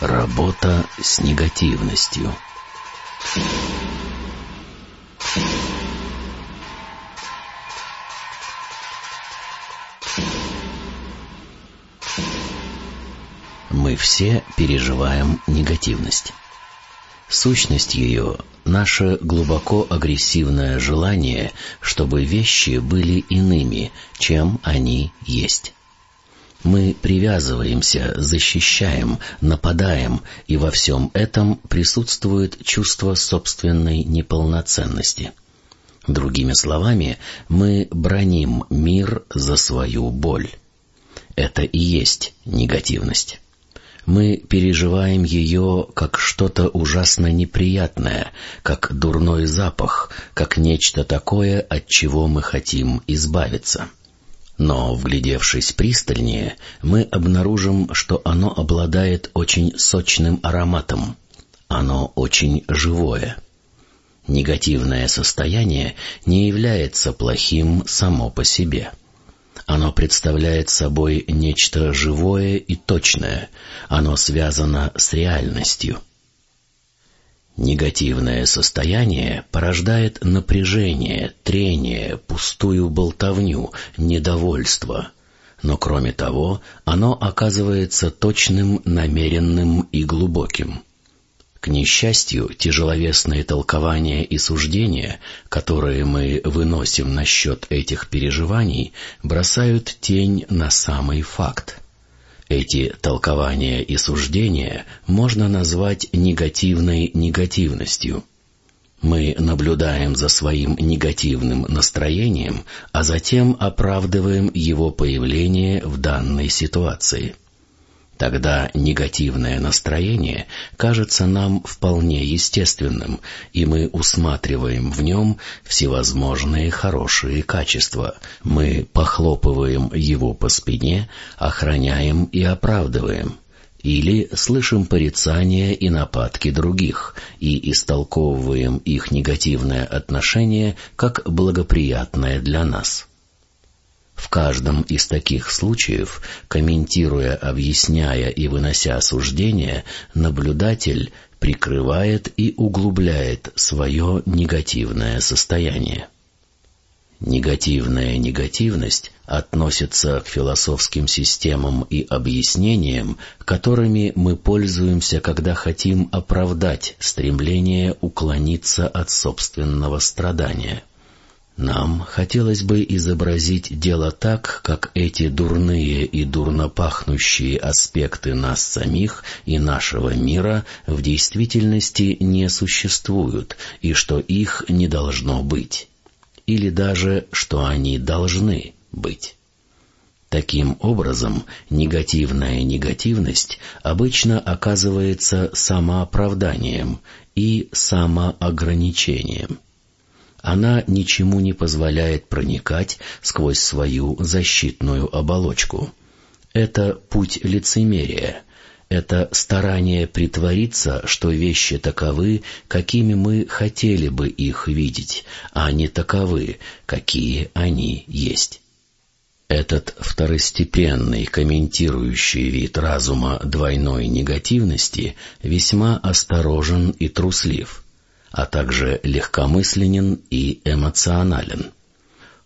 Работа с негативностью. Мы все переживаем негативность. Сущность ее — наше глубоко агрессивное желание, чтобы вещи были иными, чем они есть. Мы привязываемся, защищаем, нападаем, и во всем этом присутствует чувство собственной неполноценности. Другими словами, мы броним мир за свою боль. Это и есть негативность. Мы переживаем ее как что-то ужасно неприятное, как дурной запах, как нечто такое, от чего мы хотим избавиться. Но, вглядевшись пристальнее, мы обнаружим, что оно обладает очень сочным ароматом. Оно очень живое. Негативное состояние не является плохим само по себе. Оно представляет собой нечто живое и точное. Оно связано с реальностью. Негативное состояние порождает напряжение, трение, пустую болтовню, недовольство. Но кроме того, оно оказывается точным, намеренным и глубоким. К несчастью, тяжеловесные толкования и суждения, которые мы выносим насчет этих переживаний, бросают тень на самый факт. Эти толкования и суждения можно назвать негативной негативностью. Мы наблюдаем за своим негативным настроением, а затем оправдываем его появление в данной ситуации. Тогда негативное настроение кажется нам вполне естественным, и мы усматриваем в нем всевозможные хорошие качества. Мы похлопываем его по спине, охраняем и оправдываем. Или слышим порицания и нападки других и истолковываем их негативное отношение как благоприятное для нас. В каждом из таких случаев, комментируя, объясняя и вынося суждения, наблюдатель прикрывает и углубляет свое негативное состояние. Негативная негативность относится к философским системам и объяснениям, которыми мы пользуемся, когда хотим оправдать стремление уклониться от собственного страдания. Нам хотелось бы изобразить дело так, как эти дурные и дурно пахнущие аспекты нас самих и нашего мира в действительности не существуют, и что их не должно быть, или даже что они должны быть. Таким образом, негативная негативность обычно оказывается самооправданием и самоограничением – она ничему не позволяет проникать сквозь свою защитную оболочку. Это путь лицемерия. Это старание притвориться, что вещи таковы, какими мы хотели бы их видеть, а не таковы, какие они есть. Этот второстепенный комментирующий вид разума двойной негативности весьма осторожен и труслив — а также легкомысленен и эмоционален.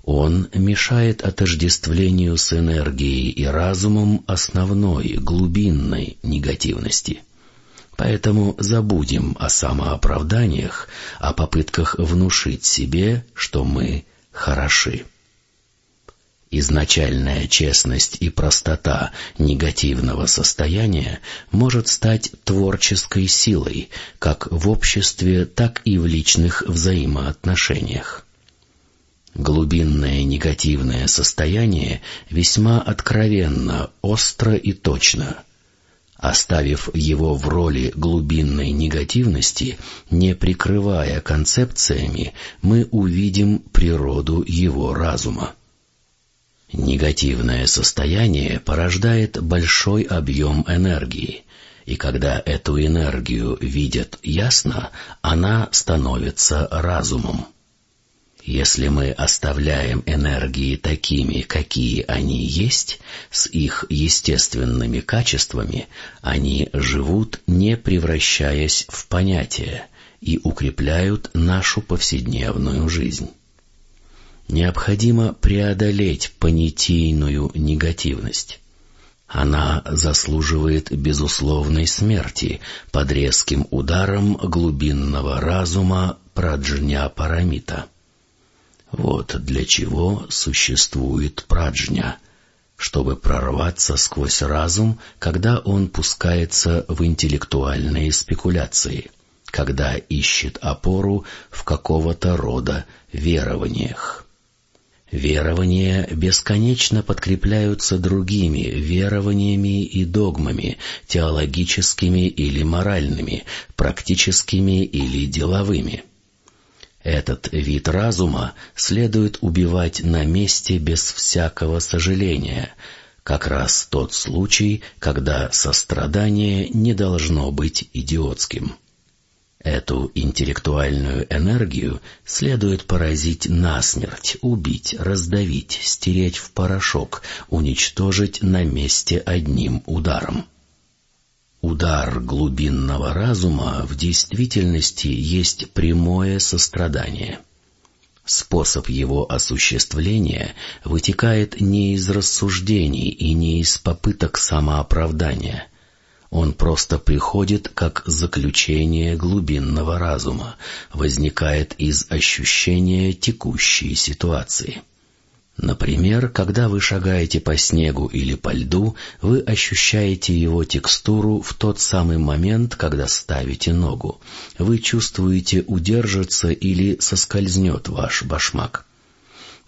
Он мешает отождествлению с энергией и разумом основной, глубинной негативности. Поэтому забудем о самооправданиях, о попытках внушить себе, что мы хороши. Изначальная честность и простота негативного состояния может стать творческой силой как в обществе, так и в личных взаимоотношениях. Глубинное негативное состояние весьма откровенно, остро и точно. Оставив его в роли глубинной негативности, не прикрывая концепциями, мы увидим природу его разума. Негативное состояние порождает большой объем энергии, и когда эту энергию видят ясно, она становится разумом. Если мы оставляем энергии такими, какие они есть, с их естественными качествами, они живут, не превращаясь в понятия, и укрепляют нашу повседневную жизнь. Необходимо преодолеть понятийную негативность. Она заслуживает безусловной смерти под резким ударом глубинного разума праджня парамита. Вот для чего существует праджня, чтобы прорваться сквозь разум, когда он пускается в интеллектуальные спекуляции, когда ищет опору в какого-то рода верованиях. Верования бесконечно подкрепляются другими верованиями и догмами, теологическими или моральными, практическими или деловыми. Этот вид разума следует убивать на месте без всякого сожаления, как раз тот случай, когда сострадание не должно быть идиотским. Эту интеллектуальную энергию следует поразить насмерть, убить, раздавить, стереть в порошок, уничтожить на месте одним ударом. Удар глубинного разума в действительности есть прямое сострадание. Способ его осуществления вытекает не из рассуждений и не из попыток самооправдания. Он просто приходит как заключение глубинного разума, возникает из ощущения текущей ситуации. Например, когда вы шагаете по снегу или по льду, вы ощущаете его текстуру в тот самый момент, когда ставите ногу. Вы чувствуете, удержится или соскользнет ваш башмак.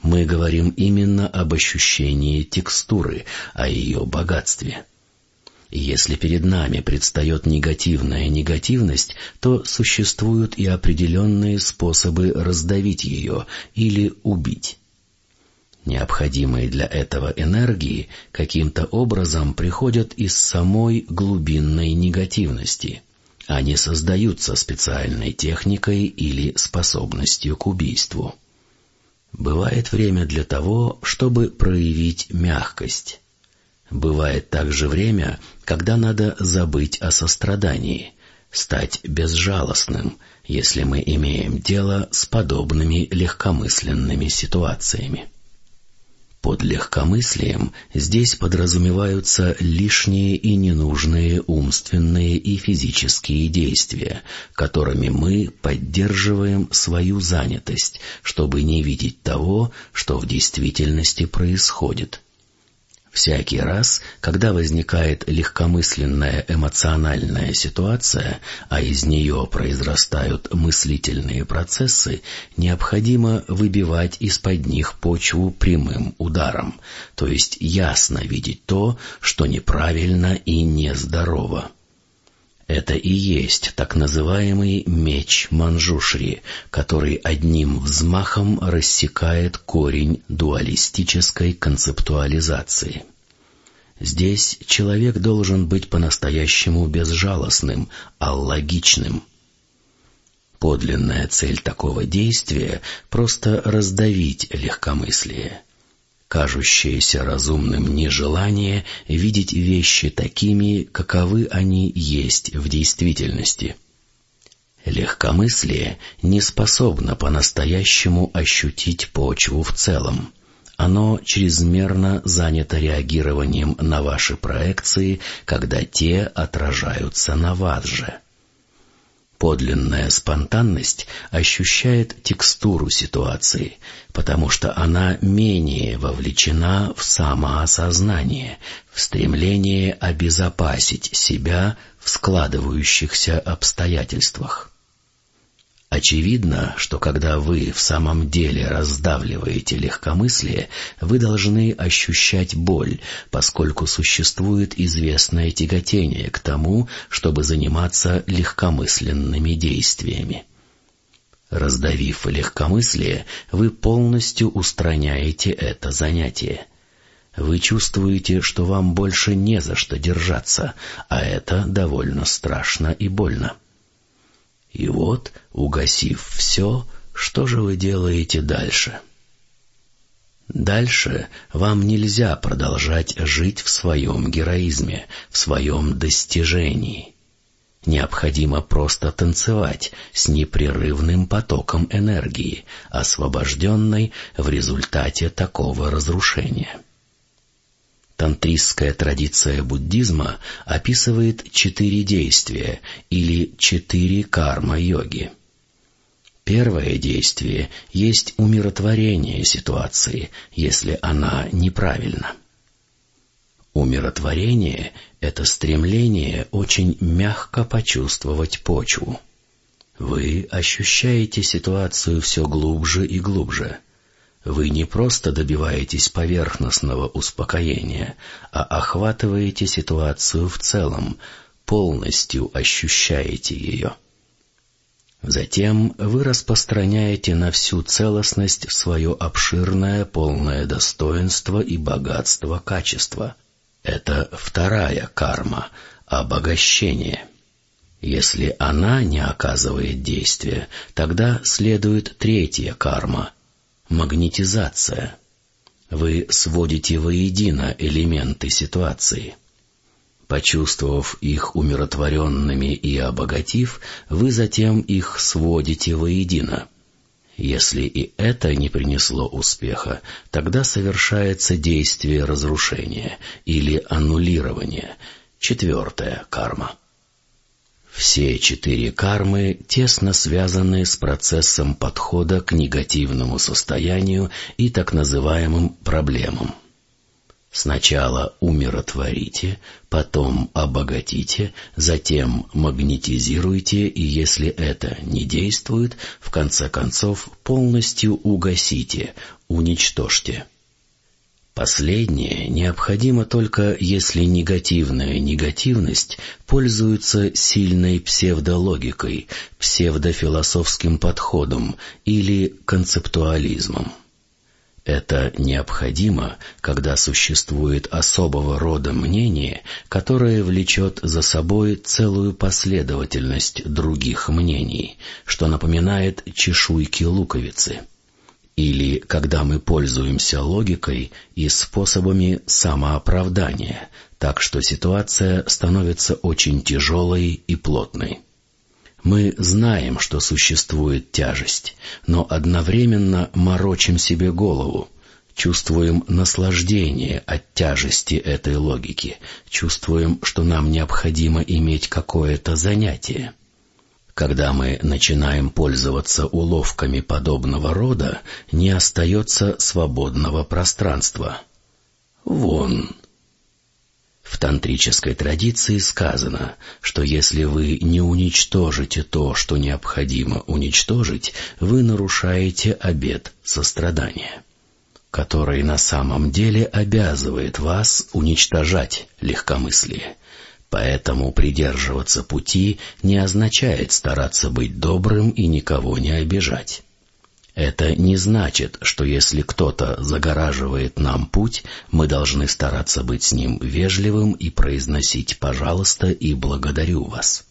Мы говорим именно об ощущении текстуры, о ее богатстве. Если перед нами предстает негативная негативность, то существуют и определенные способы раздавить ее или убить. Необходимые для этого энергии каким-то образом приходят из самой глубинной негативности. Они создаются специальной техникой или способностью к убийству. Бывает время для того, чтобы проявить мягкость. Бывает также время, когда надо забыть о сострадании, стать безжалостным, если мы имеем дело с подобными легкомысленными ситуациями. Под легкомыслием здесь подразумеваются лишние и ненужные умственные и физические действия, которыми мы поддерживаем свою занятость, чтобы не видеть того, что в действительности происходит. Всякий раз, когда возникает легкомысленная эмоциональная ситуация, а из нее произрастают мыслительные процессы, необходимо выбивать из-под них почву прямым ударом, то есть ясно видеть то, что неправильно и нездорово. Это и есть так называемый меч Манжушри, который одним взмахом рассекает корень дуалистической концептуализации. Здесь человек должен быть по-настоящему безжалостным, а логичным. Подлинная цель такого действия — просто раздавить легкомыслие — кажущееся разумным нежелание видеть вещи такими, каковы они есть в действительности. Легкомыслие не способно по-настоящему ощутить почву в целом. Оно чрезмерно занято реагированием на ваши проекции, когда те отражаются на вас же. Подлинная спонтанность ощущает текстуру ситуации, потому что она менее вовлечена в самоосознание, в стремление обезопасить себя в складывающихся обстоятельствах. Очевидно, что когда вы в самом деле раздавливаете легкомыслие, вы должны ощущать боль, поскольку существует известное тяготение к тому, чтобы заниматься легкомысленными действиями. Раздавив легкомыслие, вы полностью устраняете это занятие. Вы чувствуете, что вам больше не за что держаться, а это довольно страшно и больно. И вот, угасив все, Что же вы делаете дальше? Дальше вам нельзя продолжать жить в своем героизме, в своем достижении. Необходимо просто танцевать с непрерывным потоком энергии, освобожденной в результате такого разрушения. Тантристская традиция буддизма описывает четыре действия или четыре карма-йоги. Первое действие есть умиротворение ситуации, если она неправильна. Умиротворение — это стремление очень мягко почувствовать почву. Вы ощущаете ситуацию все глубже и глубже. Вы не просто добиваетесь поверхностного успокоения, а охватываете ситуацию в целом, полностью ощущаете ее. Затем вы распространяете на всю целостность свое обширное полное достоинство и богатство качества. Это вторая карма — обогащение. Если она не оказывает действия, тогда следует третья карма — магнетизация. Вы сводите воедино элементы ситуации — Почувствовав их умиротворенными и обогатив, вы затем их сводите воедино. Если и это не принесло успеха, тогда совершается действие разрушения или аннулирования, четвертая карма. Все четыре кармы тесно связаны с процессом подхода к негативному состоянию и так называемым проблемам. Сначала умиротворите, потом обогатите, затем магнетизируйте, и если это не действует, в конце концов полностью угасите, уничтожьте. Последнее необходимо только если негативная негативность пользуется сильной псевдологикой, псевдофилософским подходом или концептуализмом. Это необходимо, когда существует особого рода мнение, которое влечет за собой целую последовательность других мнений, что напоминает чешуйки луковицы. Или когда мы пользуемся логикой и способами самооправдания, так что ситуация становится очень тяжелой и плотной. Мы знаем, что существует тяжесть, но одновременно морочим себе голову, чувствуем наслаждение от тяжести этой логики, чувствуем, что нам необходимо иметь какое-то занятие. Когда мы начинаем пользоваться уловками подобного рода, не остается свободного пространства. Вон, в тантрической традиции сказано, что если вы не уничтожите то, что необходимо уничтожить, вы нарушаете обет сострадания, который на самом деле обязывает вас уничтожать легкомыслие. Поэтому придерживаться пути не означает стараться быть добрым и никого не обижать. Это не значит, что если кто-то загораживает нам путь, мы должны стараться быть с ним вежливым и произносить «пожалуйста» и «благодарю вас».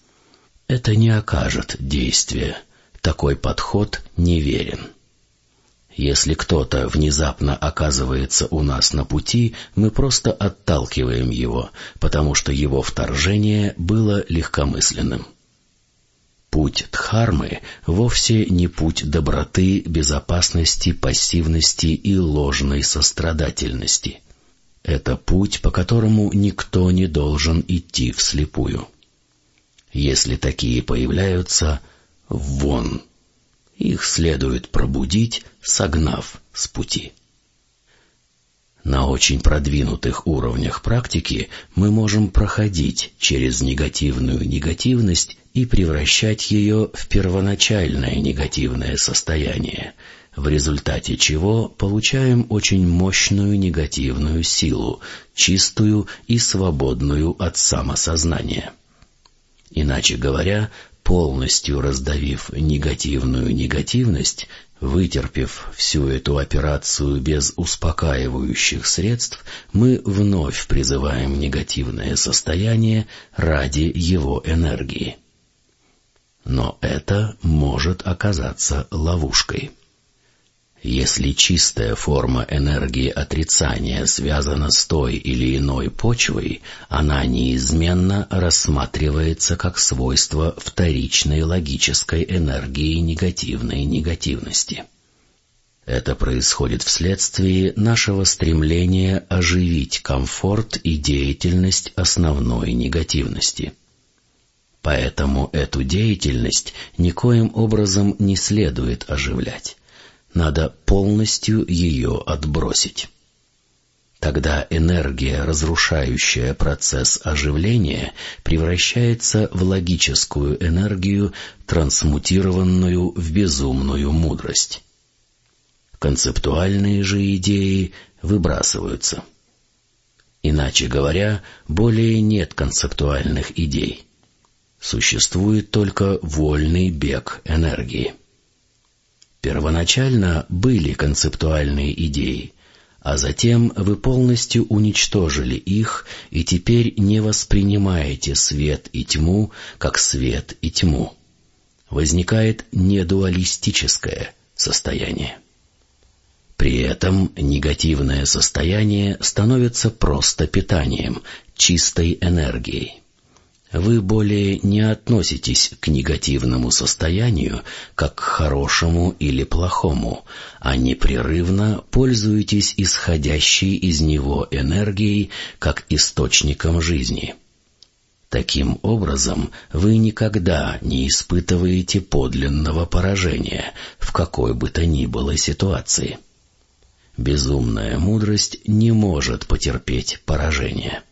Это не окажет действия. Такой подход неверен. Если кто-то внезапно оказывается у нас на пути, мы просто отталкиваем его, потому что его вторжение было легкомысленным. Путь Дхармы вовсе не путь доброты, безопасности, пассивности и ложной сострадательности. Это путь, по которому никто не должен идти вслепую. Если такие появляются, вон. Их следует пробудить, согнав с пути. На очень продвинутых уровнях практики мы можем проходить через негативную негативность и превращать ее в первоначальное негативное состояние, в результате чего получаем очень мощную негативную силу, чистую и свободную от самосознания. Иначе говоря, полностью раздавив негативную негативность, Вытерпев всю эту операцию без успокаивающих средств, мы вновь призываем негативное состояние ради его энергии. Но это может оказаться ловушкой. Если чистая форма энергии отрицания связана с той или иной почвой, она неизменно рассматривается как свойство вторичной логической энергии негативной негативности. Это происходит вследствие нашего стремления оживить комфорт и деятельность основной негативности. Поэтому эту деятельность никоим образом не следует оживлять надо полностью ее отбросить. Тогда энергия, разрушающая процесс оживления, превращается в логическую энергию, трансмутированную в безумную мудрость. Концептуальные же идеи выбрасываются. Иначе говоря, более нет концептуальных идей. Существует только вольный бег энергии. Первоначально были концептуальные идеи, а затем вы полностью уничтожили их и теперь не воспринимаете свет и тьму как свет и тьму. Возникает недуалистическое состояние. При этом негативное состояние становится просто питанием, чистой энергией вы более не относитесь к негативному состоянию как к хорошему или плохому, а непрерывно пользуетесь исходящей из него энергией как источником жизни. Таким образом, вы никогда не испытываете подлинного поражения в какой бы то ни было ситуации. Безумная мудрость не может потерпеть поражение.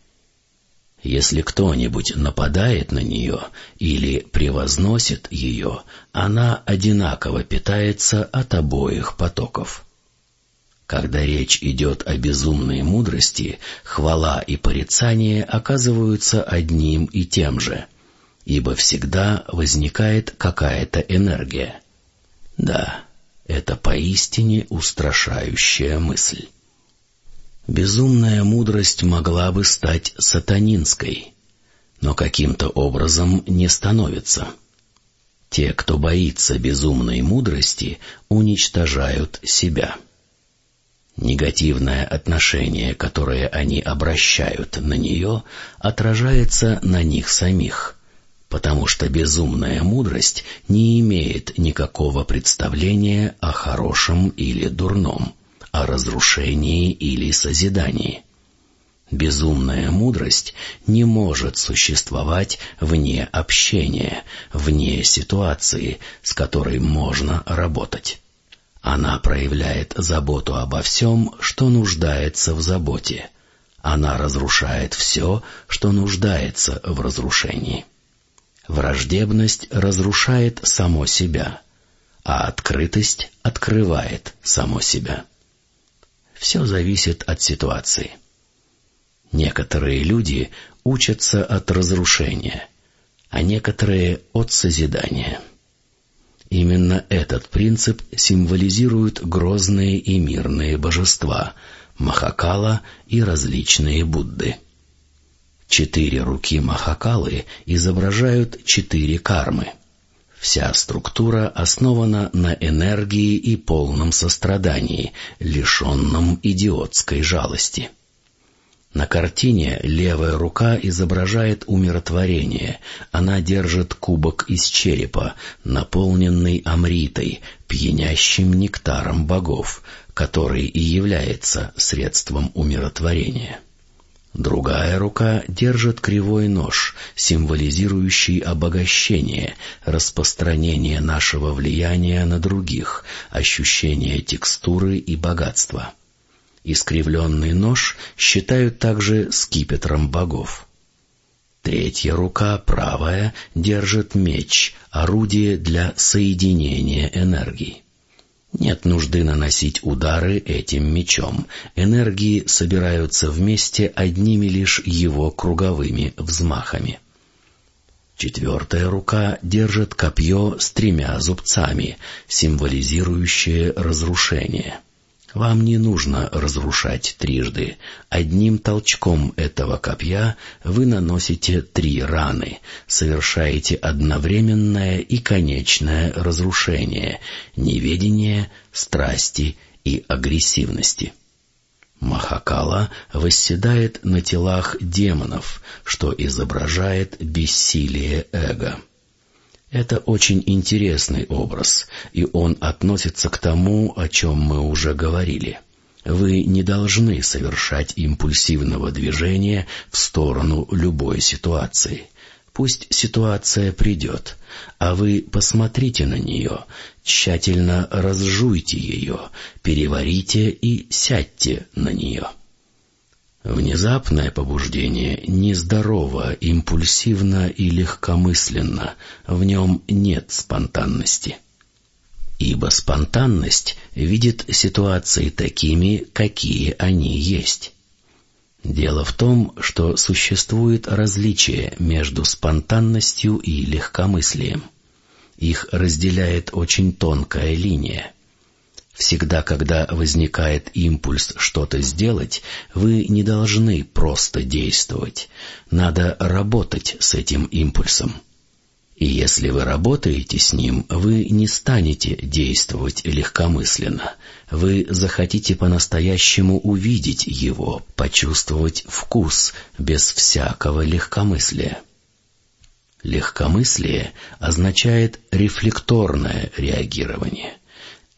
Если кто-нибудь нападает на нее или превозносит ее, она одинаково питается от обоих потоков. Когда речь идет о безумной мудрости, хвала и порицание оказываются одним и тем же, ибо всегда возникает какая-то энергия. Да, это поистине устрашающая мысль. Безумная мудрость могла бы стать сатанинской, но каким-то образом не становится. Те, кто боится безумной мудрости, уничтожают себя. Негативное отношение, которое они обращают на нее, отражается на них самих, потому что безумная мудрость не имеет никакого представления о хорошем или дурном о разрушении или созидании. Безумная мудрость не может существовать вне общения, вне ситуации, с которой можно работать. Она проявляет заботу обо всем, что нуждается в заботе. Она разрушает все, что нуждается в разрушении. Враждебность разрушает само себя, а открытость открывает само себя. Все зависит от ситуации. Некоторые люди учатся от разрушения, а некоторые — от созидания. Именно этот принцип символизирует грозные и мирные божества — Махакала и различные Будды. Четыре руки Махакалы изображают четыре кармы — Вся структура основана на энергии и полном сострадании, лишенном идиотской жалости. На картине левая рука изображает умиротворение. Она держит кубок из черепа, наполненный амритой, пьянящим нектаром богов, который и является средством умиротворения. Другая рука держит кривой нож, символизирующий обогащение, распространение нашего влияния на других, ощущение текстуры и богатства. Искривленный нож считают также скипетром богов. Третья рука, правая, держит меч, орудие для соединения энергий. Нет нужды наносить удары этим мечом. Энергии собираются вместе одними лишь его круговыми взмахами. Четвертая рука держит копье с тремя зубцами, символизирующее разрушение. Вам не нужно разрушать трижды. Одним толчком этого копья вы наносите три раны, совершаете одновременное и конечное разрушение, неведение, страсти и агрессивности. Махакала восседает на телах демонов, что изображает бессилие эго. Это очень интересный образ, и он относится к тому, о чем мы уже говорили. Вы не должны совершать импульсивного движения в сторону любой ситуации. Пусть ситуация придет, а вы посмотрите на нее, тщательно разжуйте ее, переварите и сядьте на нее. Внезапное побуждение нездорово, импульсивно и легкомысленно, в нем нет спонтанности. Ибо спонтанность видит ситуации такими, какие они есть. Дело в том, что существует различие между спонтанностью и легкомыслием. Их разделяет очень тонкая линия. Всегда, когда возникает импульс что-то сделать, вы не должны просто действовать. Надо работать с этим импульсом. И если вы работаете с ним, вы не станете действовать легкомысленно. Вы захотите по-настоящему увидеть его, почувствовать вкус, без всякого легкомыслия. Легкомыслие означает рефлекторное реагирование.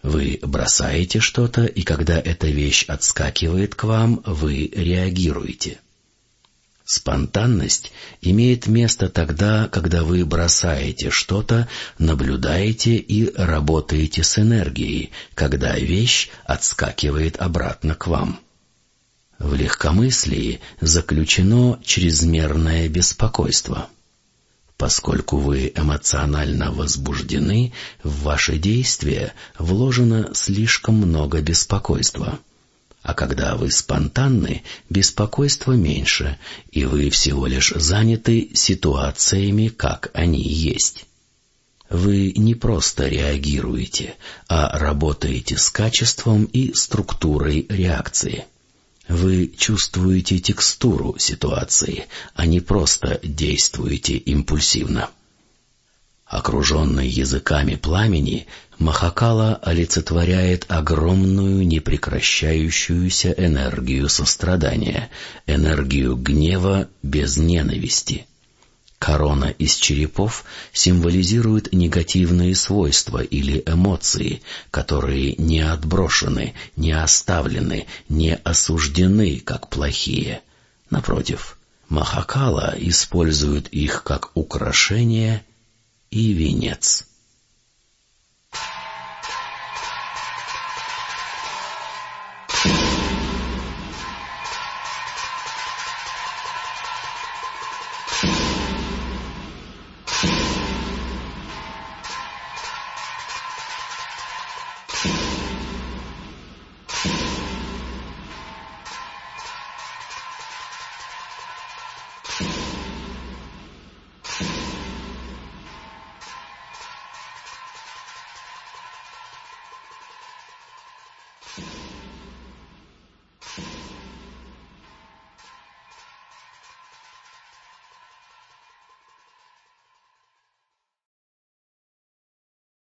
Вы бросаете что-то, и когда эта вещь отскакивает к вам, вы реагируете. Спонтанность имеет место тогда, когда вы бросаете что-то, наблюдаете и работаете с энергией, когда вещь отскакивает обратно к вам. В легкомыслии заключено чрезмерное беспокойство. Поскольку вы эмоционально возбуждены, в ваши действия вложено слишком много беспокойства. А когда вы спонтанны, беспокойства меньше, и вы всего лишь заняты ситуациями, как они есть. Вы не просто реагируете, а работаете с качеством и структурой реакции. Вы чувствуете текстуру ситуации, а не просто действуете импульсивно. Окруженный языками пламени, Махакала олицетворяет огромную непрекращающуюся энергию сострадания, энергию гнева без ненависти — Корона из черепов символизирует негативные свойства или эмоции, которые не отброшены, не оставлены, не осуждены как плохие. Напротив, Махакала использует их как украшение и венец.